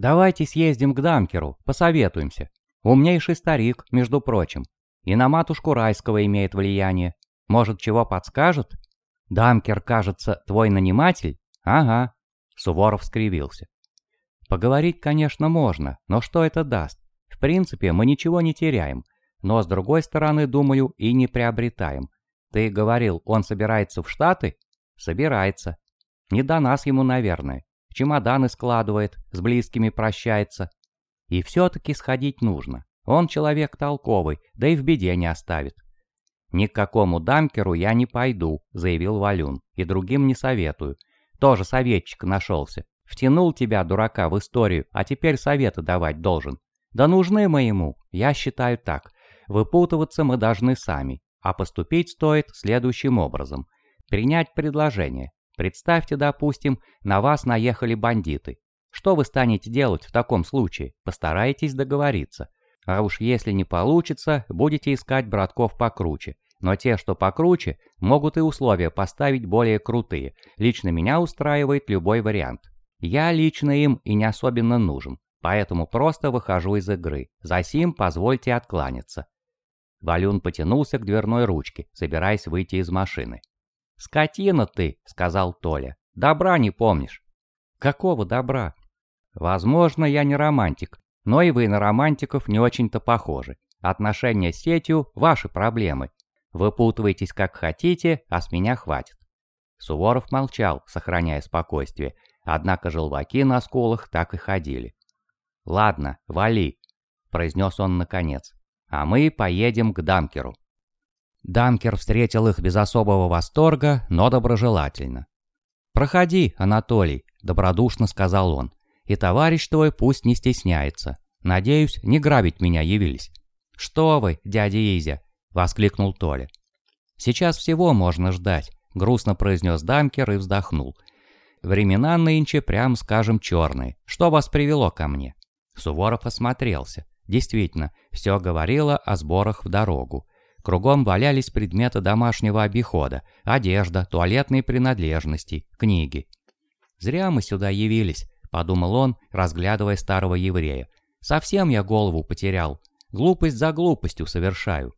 Давайте съездим к Дамкеру, посоветуемся. Умнейший старик, между прочим. И на матушку Райского имеет влияние. Может, чего подскажет? Дамкер, кажется, твой наниматель? Ага. Суворов скривился. Поговорить, конечно, можно, но что это даст? В принципе, мы ничего не теряем. Но, с другой стороны, думаю, и не приобретаем. Ты говорил, он собирается в Штаты? Собирается. Не до нас ему, наверное. Чемоданы складывает, с близкими прощается. И все-таки сходить нужно. Он человек толковый, да и в беде не оставит. «Ни к какому дамкеру я не пойду», — заявил Валюн, — «и другим не советую. Тоже советчик нашелся. Втянул тебя, дурака, в историю, а теперь советы давать должен. Да нужны мы ему, я считаю так. Выпутываться мы должны сами, а поступить стоит следующим образом. Принять предложение. Представьте, допустим, на вас наехали бандиты. Что вы станете делать в таком случае? Постарайтесь договориться. А уж если не получится, будете искать братков покруче. Но те, что покруче, могут и условия поставить более крутые. Лично меня устраивает любой вариант. Я лично им и не особенно нужен, поэтому просто выхожу из игры. За сим позвольте откланяться. Валюн потянулся к дверной ручке, собираясь выйти из машины. «Скотина ты», — сказал Толя. «Добра не помнишь». «Какого добра?» «Возможно, я не романтик, но и вы на романтиков не очень-то похожи. Отношения с сетью – ваши проблемы. Выпутывайтесь как хотите, а с меня хватит». Суворов молчал, сохраняя спокойствие, однако желваки на скулах так и ходили. «Ладно, вали», – произнес он наконец, – «а мы поедем к Дамкеру». Дамкер встретил их без особого восторга, но доброжелательно. «Проходи, Анатолий», – добродушно сказал он. И товарищ твой пусть не стесняется. Надеюсь, не грабить меня явились». «Что вы, дядя Изя!» — воскликнул Толя. «Сейчас всего можно ждать», — грустно произнес Дамкер и вздохнул. «Времена нынче, прям скажем, черные. Что вас привело ко мне?» Суворов осмотрелся. Действительно, все говорило о сборах в дорогу. Кругом валялись предметы домашнего обихода, одежда, туалетные принадлежности, книги. «Зря мы сюда явились», — подумал он, разглядывая старого еврея. «Совсем я голову потерял. Глупость за глупостью совершаю».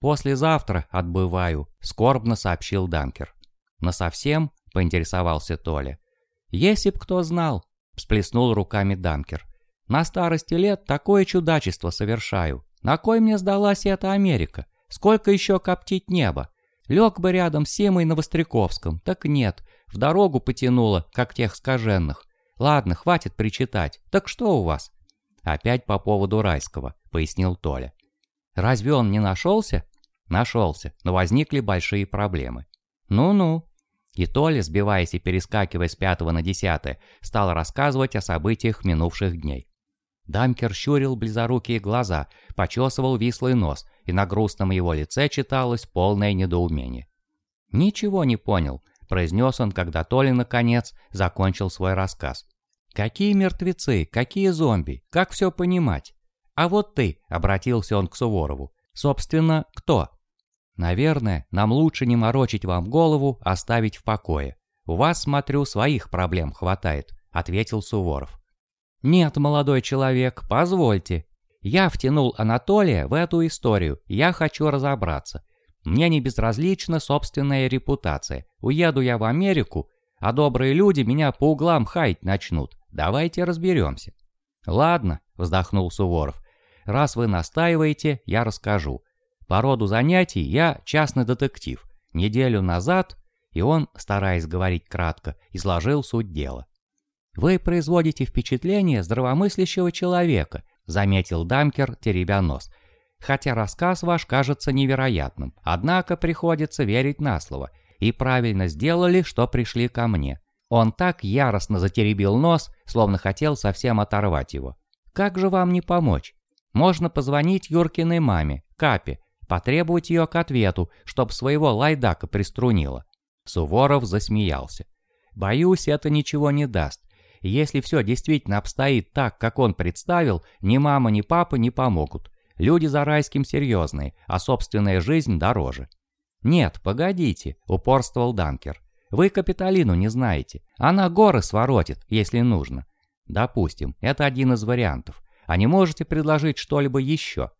«Послезавтра отбываю», — скорбно сообщил Дамкер. «Насовсем?» — поинтересовался Толя. «Если б кто знал», — всплеснул руками Дамкер. «На старости лет такое чудачество совершаю. На кой мне сдалась эта Америка? Сколько еще коптить небо? Лег бы рядом с Симой на Востряковском, так нет, в дорогу потянуло, как тех скаженных. Ладно, хватит причитать. Так что у вас? Опять по поводу райского, пояснил Толя. Разве он не нашелся? Нашелся, но возникли большие проблемы. Ну-ну. И Толя, сбиваясь и перескакивая с пятого на десятое, стал рассказывать о событиях минувших дней. Дамкер щурил близорукие глаза, почесывал вислый нос, и на грустном его лице читалось полное недоумение. «Ничего не понял», — произнес он, когда Толя, наконец, закончил свой рассказ. «Какие мертвецы, какие зомби, как все понимать? А вот ты», — обратился он к Суворову, — «собственно, кто?» «Наверное, нам лучше не морочить вам голову, оставить в покое. У вас, смотрю, своих проблем хватает», — ответил Суворов. «Нет, молодой человек, позвольте. Я втянул Анатолия в эту историю, я хочу разобраться. Мне не безразлична собственная репутация. Уеду я в Америку, а добрые люди меня по углам хаять начнут. Давайте разберемся». «Ладно», — вздохнул Суворов. «Раз вы настаиваете, я расскажу. По роду занятий я частный детектив. Неделю назад...» И он, стараясь говорить кратко, изложил суть дела. «Вы производите впечатление здравомыслящего человека», — заметил Дамкер, теребя нос хотя рассказ ваш кажется невероятным, однако приходится верить на слово. И правильно сделали, что пришли ко мне. Он так яростно затеребил нос, словно хотел совсем оторвать его. Как же вам не помочь? Можно позвонить Юркиной маме, Капе, потребовать ее к ответу, чтоб своего лайдака приструнила. Суворов засмеялся. Боюсь, это ничего не даст. Если все действительно обстоит так, как он представил, ни мама, ни папа не помогут. Люди за райским серьезные, а собственная жизнь дороже. «Нет, погодите», — упорствовал Данкер. «Вы Капитолину не знаете. Она горы своротит, если нужно. Допустим, это один из вариантов. А не можете предложить что-либо еще?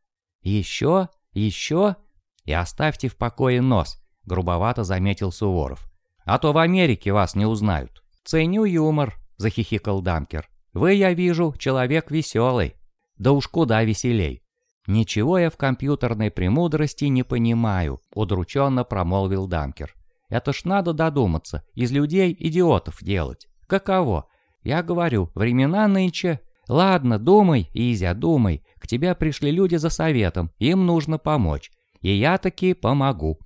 Еще? Еще? И оставьте в покое нос, грубовато заметил Суворов. А то в Америке вас не узнают. Ценю юмор, захихикал Дамкер. Вы, я вижу, человек веселый. Да уж куда веселей. «Ничего я в компьютерной премудрости не понимаю», — удрученно промолвил Дамкер. «Это ж надо додуматься, из людей идиотов делать. Каково? Я говорю, времена нынче...» «Ладно, думай, Изя, думай. К тебе пришли люди за советом, им нужно помочь. И я таки помогу.